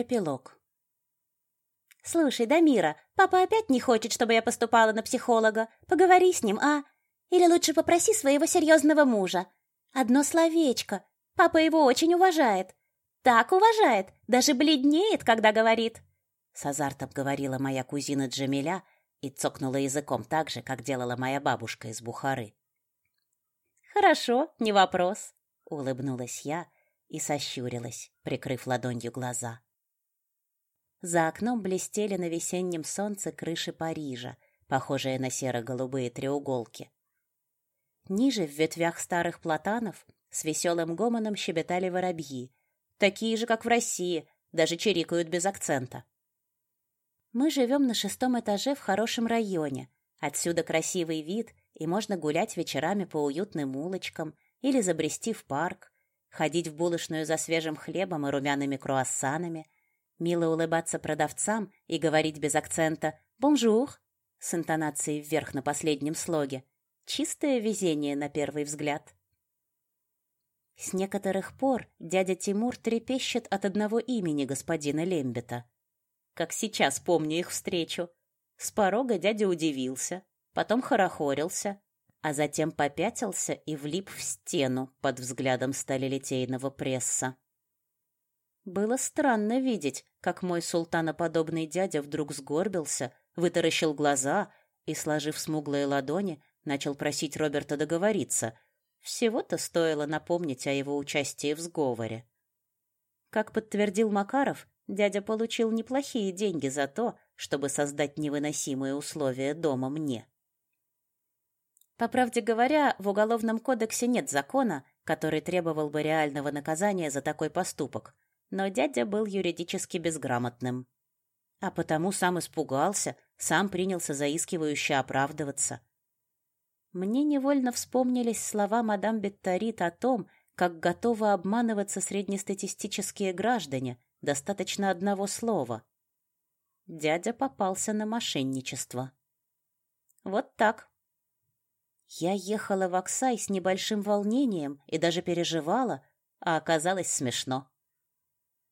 Эпилог. «Слушай, Дамира, папа опять не хочет, чтобы я поступала на психолога. Поговори с ним, а? Или лучше попроси своего серьезного мужа. Одно словечко. Папа его очень уважает. Так уважает, даже бледнеет, когда говорит». С азартом говорила моя кузина Джамиля и цокнула языком так же, как делала моя бабушка из Бухары. «Хорошо, не вопрос», — улыбнулась я и сощурилась, прикрыв ладонью глаза. За окном блестели на весеннем солнце крыши Парижа, похожие на серо-голубые треуголки. Ниже, в ветвях старых платанов, с веселым гомоном щебетали воробьи, такие же, как в России, даже чирикают без акцента. Мы живем на шестом этаже в хорошем районе. Отсюда красивый вид, и можно гулять вечерами по уютным улочкам или забрести в парк, ходить в булочную за свежим хлебом и румяными круассанами, мило улыбаться продавцам и говорить без акцента «бонжур» с интонацией вверх на последнем слоге. Чистое везение на первый взгляд. С некоторых пор дядя Тимур трепещет от одного имени господина Лембета. Как сейчас помню их встречу. С порога дядя удивился, потом хорохорился, а затем попятился и влип в стену под взглядом сталелитейного пресса. Было странно видеть, как мой султаноподобный дядя вдруг сгорбился, вытаращил глаза и, сложив смуглые ладони, начал просить Роберта договориться. Всего-то стоило напомнить о его участии в сговоре. Как подтвердил Макаров, дядя получил неплохие деньги за то, чтобы создать невыносимые условия дома мне. По правде говоря, в Уголовном кодексе нет закона, который требовал бы реального наказания за такой поступок, но дядя был юридически безграмотным. А потому сам испугался, сам принялся заискивающе оправдываться. Мне невольно вспомнились слова мадам Бетторит о том, как готовы обманываться среднестатистические граждане, достаточно одного слова. Дядя попался на мошенничество. Вот так. Я ехала в Оксай с небольшим волнением и даже переживала, а оказалось смешно.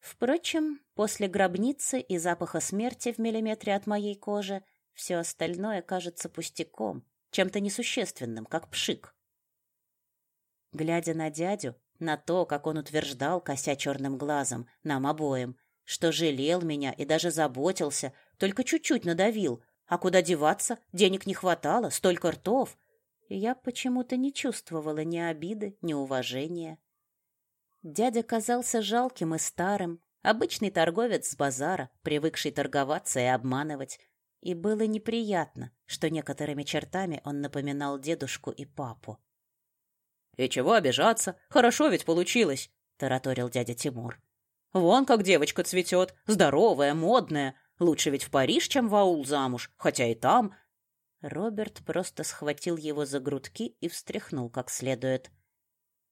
Впрочем, после гробницы и запаха смерти в миллиметре от моей кожи все остальное кажется пустяком, чем-то несущественным, как пшик. Глядя на дядю, на то, как он утверждал, кося черным глазом, нам обоим, что жалел меня и даже заботился, только чуть-чуть надавил, а куда деваться, денег не хватало, столько ртов — я почему-то не чувствовала ни обиды, ни уважения. Дядя казался жалким и старым, обычный торговец с базара, привыкший торговаться и обманывать, и было неприятно, что некоторыми чертами он напоминал дедушку и папу. «И чего обижаться? Хорошо ведь получилось!» — тараторил дядя Тимур. «Вон как девочка цветет, здоровая, модная. Лучше ведь в Париж, чем в аул замуж, хотя и там Роберт просто схватил его за грудки и встряхнул как следует.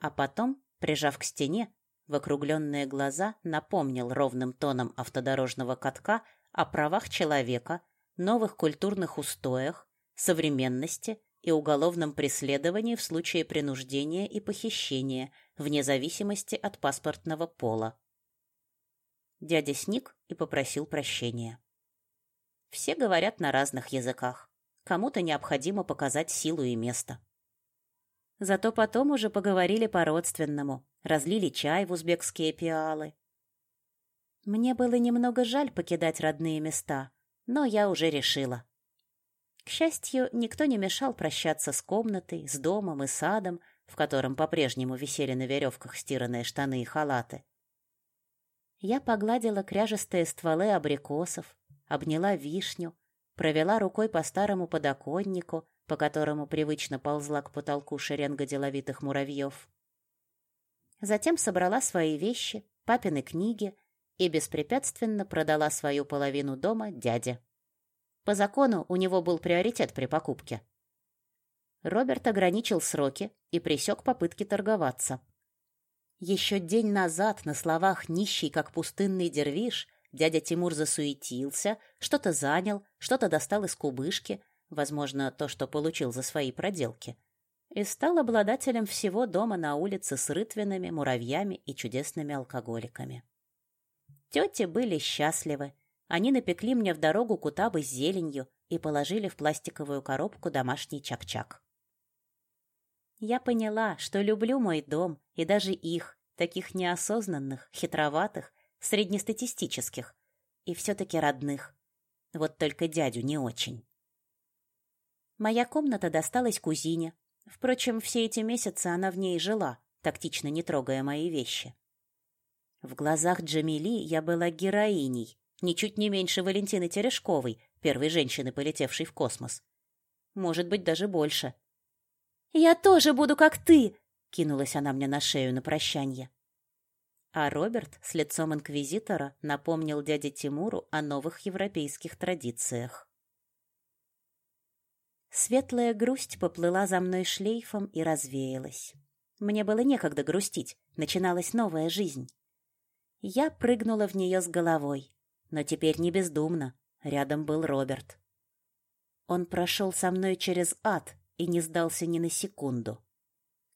А потом, прижав к стене, в округленные глаза напомнил ровным тоном автодорожного катка о правах человека, новых культурных устоях, современности и уголовном преследовании в случае принуждения и похищения, вне зависимости от паспортного пола. Дядя сник и попросил прощения. Все говорят на разных языках. Кому-то необходимо показать силу и место. Зато потом уже поговорили по-родственному, разлили чай в узбекские пиалы. Мне было немного жаль покидать родные места, но я уже решила. К счастью, никто не мешал прощаться с комнатой, с домом и садом, в котором по-прежнему висели на веревках стиранные штаны и халаты. Я погладила кряжестые стволы абрикосов, обняла вишню, провела рукой по старому подоконнику, по которому привычно ползла к потолку шеренга деловитых муравьев. Затем собрала свои вещи, папины книги и беспрепятственно продала свою половину дома дяде. По закону у него был приоритет при покупке. Роберт ограничил сроки и пресек попытки торговаться. Еще день назад на словах «нищий, как пустынный дервиш» Дядя Тимур засуетился, что-то занял, что-то достал из кубышки, возможно, то, что получил за свои проделки, и стал обладателем всего дома на улице с рытвинами, муравьями и чудесными алкоголиками. Тети были счастливы. Они напекли мне в дорогу кутабы с зеленью и положили в пластиковую коробку домашний чак-чак. Я поняла, что люблю мой дом и даже их, таких неосознанных, хитроватых, среднестатистических и все-таки родных. Вот только дядю не очень. Моя комната досталась кузине. Впрочем, все эти месяцы она в ней жила, тактично не трогая мои вещи. В глазах Джамили я была героиней, ничуть не меньше Валентины Терешковой, первой женщины, полетевшей в космос. Может быть, даже больше. «Я тоже буду, как ты!» — кинулась она мне на шею на прощанье. А Роберт с лицом инквизитора напомнил дяде Тимуру о новых европейских традициях. Светлая грусть поплыла за мной шлейфом и развеялась. Мне было некогда грустить, начиналась новая жизнь. Я прыгнула в нее с головой, но теперь не бездумно, рядом был Роберт. Он прошел со мной через ад и не сдался ни на секунду.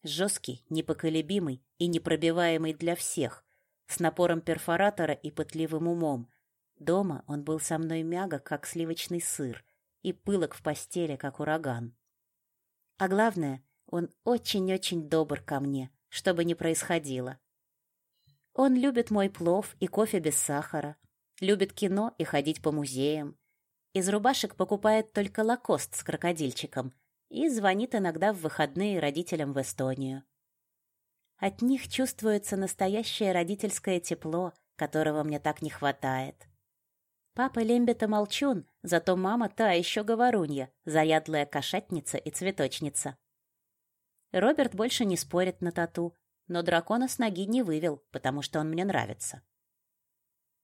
Жесткий, непоколебимый и непробиваемый для всех, с напором перфоратора и пытливым умом. Дома он был со мной мягок, как сливочный сыр, и пылок в постели, как ураган. А главное, он очень-очень добр ко мне, что бы ни происходило. Он любит мой плов и кофе без сахара, любит кино и ходить по музеям. Из рубашек покупает только лакост с крокодильчиком и звонит иногда в выходные родителям в Эстонию. От них чувствуется настоящее родительское тепло, которого мне так не хватает. Папа Лембета молчун, зато мама та еще говорунья, заядлая кошатница и цветочница. Роберт больше не спорит на тату, но дракона с ноги не вывел, потому что он мне нравится.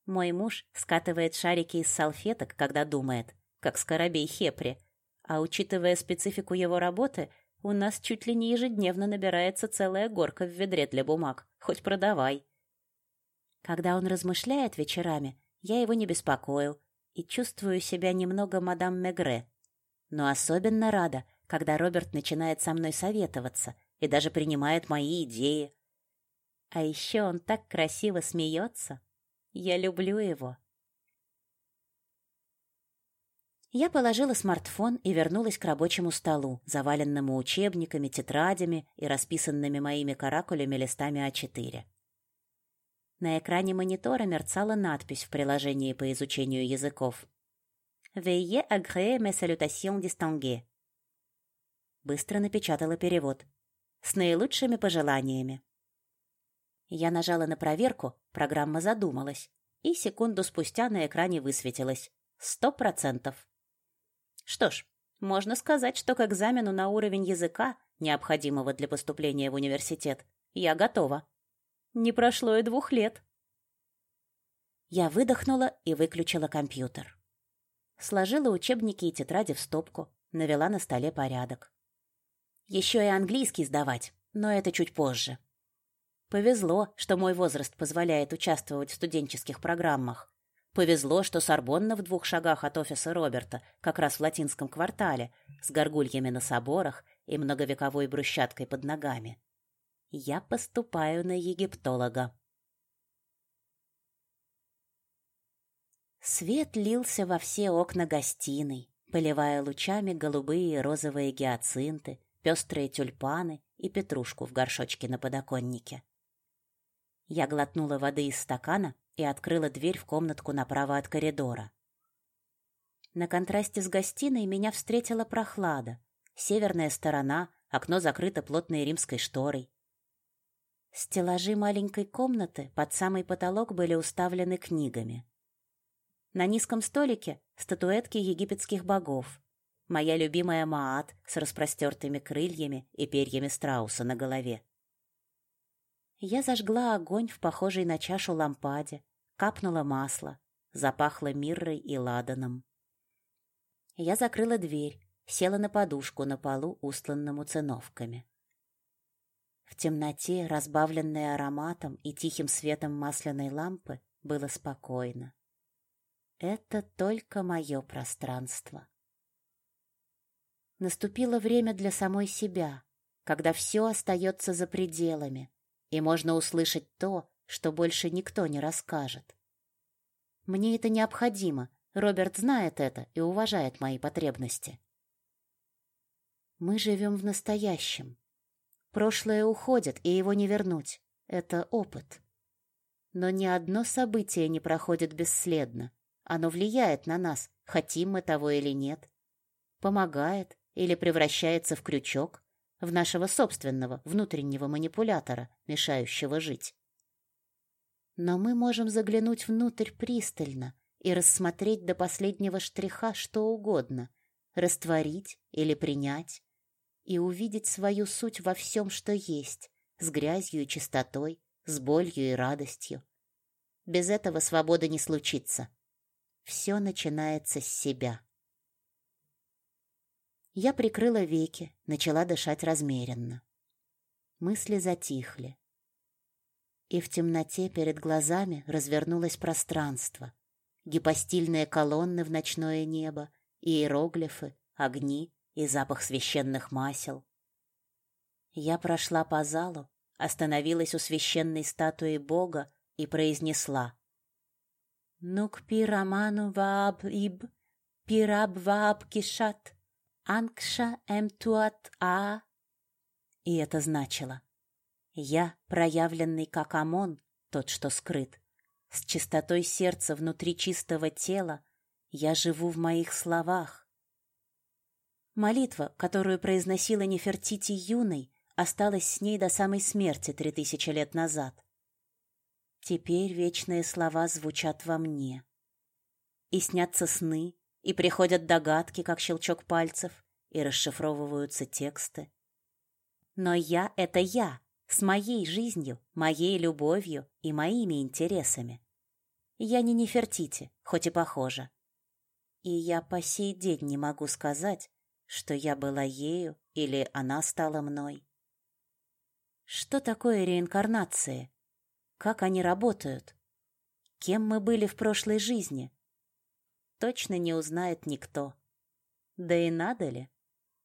Мой муж скатывает шарики из салфеток, когда думает, как скоробей Хепри, а учитывая специфику его работы, у нас чуть ли не ежедневно набирается целая горка в ведре для бумаг, хоть продавай. Когда он размышляет вечерами, я его не беспокою и чувствую себя немного мадам Мегре. Но особенно рада, когда Роберт начинает со мной советоваться и даже принимает мои идеи. А еще он так красиво смеется. Я люблю его. Я положила смартфон и вернулась к рабочему столу, заваленному учебниками, тетрадями и расписанными моими каракулями листами А4. На экране монитора мерцала надпись в приложении по изучению языков. «Veuillez agréer mes salutations distinguées». Быстро напечатала перевод. «С наилучшими пожеланиями». Я нажала на проверку, программа задумалась, и секунду спустя на экране высветилось. Сто процентов. Что ж, можно сказать, что к экзамену на уровень языка, необходимого для поступления в университет, я готова. Не прошло и двух лет. Я выдохнула и выключила компьютер. Сложила учебники и тетради в стопку, навела на столе порядок. Еще и английский сдавать, но это чуть позже. Повезло, что мой возраст позволяет участвовать в студенческих программах. Повезло, что Сорбонна в двух шагах от офиса Роберта, как раз в латинском квартале, с горгульями на соборах и многовековой брусчаткой под ногами я поступаю на египтолога. Свет лился во все окна гостиной, поливая лучами голубые и розовые гиацинты, пестрые тюльпаны и петрушку в горшочке на подоконнике. Я глотнула воды из стакана и открыла дверь в комнатку направо от коридора. На контрасте с гостиной меня встретила прохлада. Северная сторона, окно закрыто плотной римской шторой. Стеллажи маленькой комнаты под самый потолок были уставлены книгами. На низком столике статуэтки египетских богов. Моя любимая Маат с распростертыми крыльями и перьями страуса на голове. Я зажгла огонь в похожей на чашу лампаде, капнула масло, запахло миррой и ладаном. Я закрыла дверь, села на подушку на полу, устланному циновками. В темноте, разбавленной ароматом и тихим светом масляной лампы, было спокойно. Это только мое пространство. Наступило время для самой себя, когда все остается за пределами, и можно услышать то, что больше никто не расскажет. Мне это необходимо. Роберт знает это и уважает мои потребности. Мы живем в настоящем. Прошлое уходит, и его не вернуть. Это опыт. Но ни одно событие не проходит бесследно. Оно влияет на нас, хотим мы того или нет. Помогает или превращается в крючок, в нашего собственного внутреннего манипулятора, мешающего жить. Но мы можем заглянуть внутрь пристально и рассмотреть до последнего штриха что угодно, растворить или принять, и увидеть свою суть во всем, что есть, с грязью и чистотой, с болью и радостью. Без этого свобода не случится. Все начинается с себя. Я прикрыла веки, начала дышать размеренно. Мысли затихли. И в темноте перед глазами развернулось пространство. Гипостильные колонны в ночное небо, иероглифы, огни и запах священных масел. Я прошла по залу, остановилась у священной статуи Бога и произнесла «Нук пираману вааб иб, пираб вааб кишат, анкша эм туат а». И это значило «Я, проявленный как Амон, тот, что скрыт, с чистотой сердца внутри чистого тела, я живу в моих словах, Молитва, которую произносила Нефертити юной, осталась с ней до самой смерти три тысячи лет назад. Теперь вечные слова звучат во мне. И снятся сны, и приходят догадки, как щелчок пальцев, и расшифровываются тексты. Но я — это я, с моей жизнью, моей любовью и моими интересами. Я не Нефертити, хоть и похожа. И я по сей день не могу сказать, что я была ею или она стала мной. Что такое реинкарнации? Как они работают? Кем мы были в прошлой жизни? Точно не узнает никто. Да и надо ли?